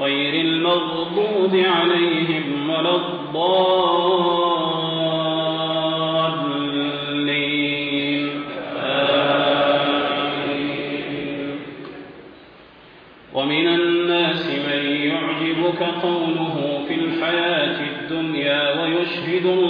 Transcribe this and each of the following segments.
غير المغضوب عليهم ولا الضالين. ومن الناس من يعجبك قوله في الحياة الدنيا ويشهد الله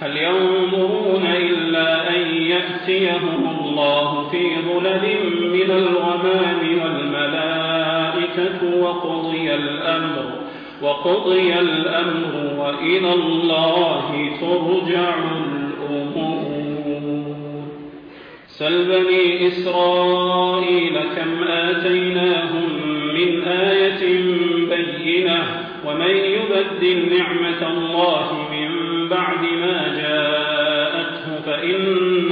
هل ينظرون إلا أن يأتيهم الله في ظلل من الغمام والملائكة وقضي الأمر وقضي الأمر وإلى الله ترجع الأمور. سل بني إسرائيل كم آتيناهم من آية بينة ومن يبدل نعمة الله من بعد ما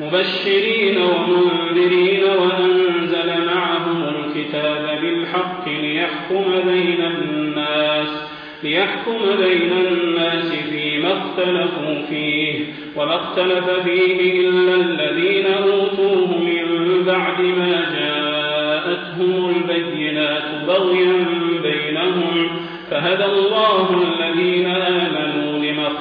مبشرين. ومنذرين وأنزل معهم الكتاب بالحق ليحكم بين الناس ليحكم بين الناس فيما اختلفوا فيه. وما اختلف فيه إلا الذين أوتوه من بعد ما جاءتهم البينات بغيا بينهم. فهدى الله الذين آمنوا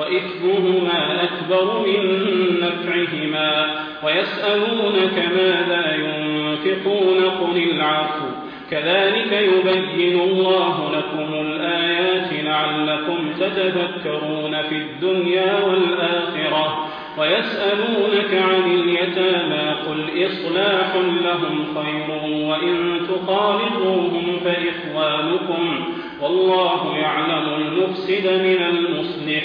وإثمهما أكبر من نفعهما ويسألونك ماذا ينفقون قل العفو كذلك يبين الله لكم الآيات لعلكم تتذكرون في الدنيا والآخرة ويسألونك عن اليتامى قل إصلاح لهم خير وإن تخالطوهم فإخوانكم والله يعلم المفسد من المصلح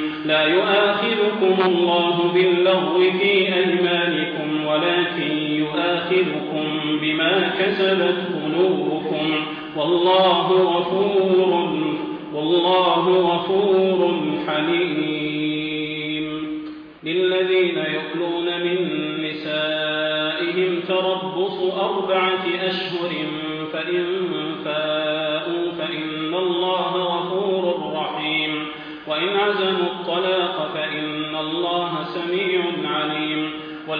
لا يؤاخذكم الله باللغو في أيمانكم ولكن يؤاخذكم بما كسبت قلوبكم. والله غفور والله غفور حليم. للذين يؤلون من نسائهم تربص أربعة أشهر فإن فاءوا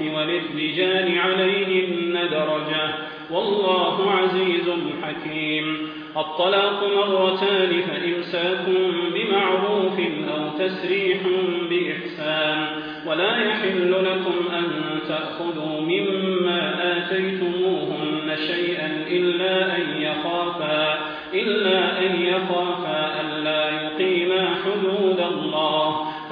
وللرجال عليهن درجة. والله عزيز حكيم. الطلاق مرتان فإمساك بمعروف أو تسريح بإحسان. ولا يحل لكم أن تأخذوا مما آتيتموهن شيئا إلا أن يخافا إلا أن يخافا ألا يقيما حدود الله.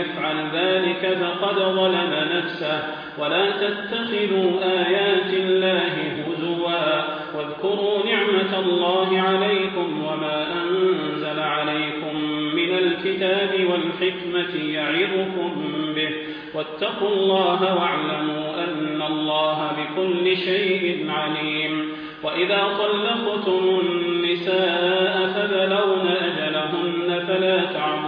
يفعل ذلك فقد ظلم نفسه. ولا تتخذوا آيات الله هزوا. واذكروا نعمة الله عليكم وما أنزل عليكم من الكتاب والحكمة يعظكم به. واتقوا الله واعلموا أن الله بكل شيء عليم. وإذا طلقتم النساء فبلون أجلهن فلا تعضلوهن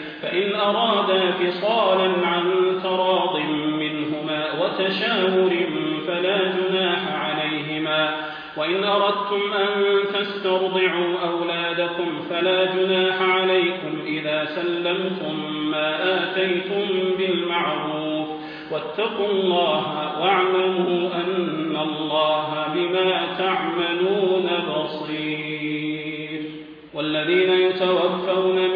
فإن أرادا فصالا عن تراض منهما وتشاور فلا جناح عليهما. وإن أردتم أن تسترضعوا أولادكم فلا جناح عليكم إذا سلمتم ما آتيتم بالمعروف. واتقوا الله واعلموا أن الله بما تعملون بصير. والذين يتوفون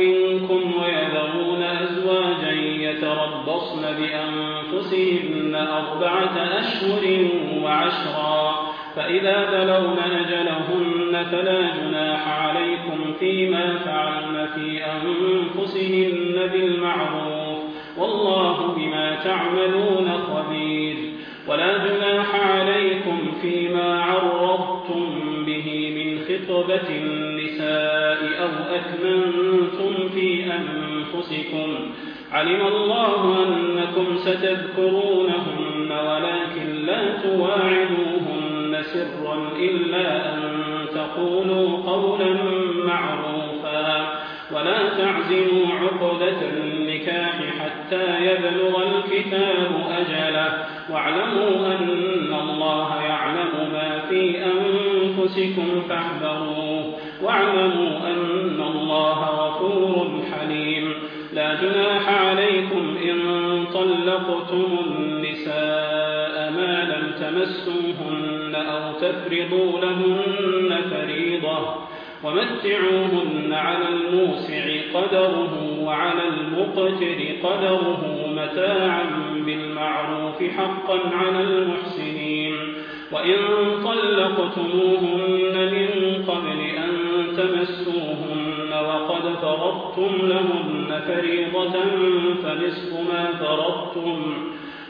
أربعة أشهر وعشرا. فإذا بلغن أجلهن فلا جناح عليكم فيما فعلن في أنفسهن بالمعروف. والله بما تعملون خبير. ولا جناح عليكم فيما عرضتم به من خطبة النساء أو أكمنتم في أنفسكم. علم الله أنكم ستذكرونهن ولكن لا تواعدوهن سرا إلا أن تقولوا قولا معروفا. ولا تعزموا عقدة النكاح حتى يبلغ الكتاب أجله. واعلموا أن الله يعلم ما في أنفسكم فاحذروه. واعلموا أن الله غفور حليم. لا جناح عليكم إن طلقتم تمسوهن أو تفرضوا لهن فريضة ومتعوهن على الموسع قدره وعلى المقتر قدره متاعا بالمعروف حقا على المحسنين. وإن طلقتموهن من قبل أن تمسوهن وقد فرضتم لهن فريضة فنصف ما فرضتم.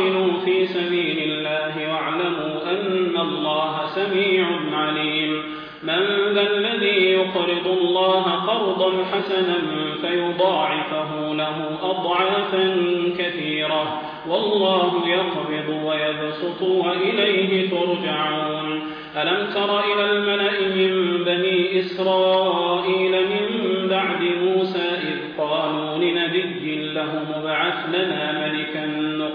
وقاتلوا في سبيل الله واعلموا أن الله سميع عليم. من ذا الذي يقرض الله قرضا حسنا فيضاعفه له أضعافا كثيرة. والله يقبض ويبسط وإليه ترجعون. ألم تر إلى الملأ من بني إسرائيل من بعد موسى إذ قالوا لنبي له مبعث لنا ملكا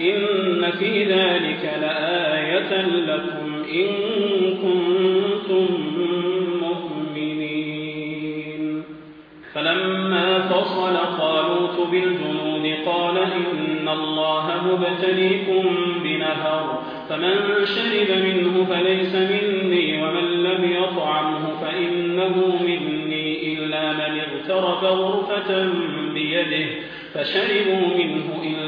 إن في ذلك لآية لكم إن كنتم مؤمنين. فلما فصل طالوت بالجنود قال إن الله مبتليكم بنهر فمن شرب منه فليس مني ومن لم يطعمه فإنه مني إلا من اغترف غرفة بيده فشربوا منه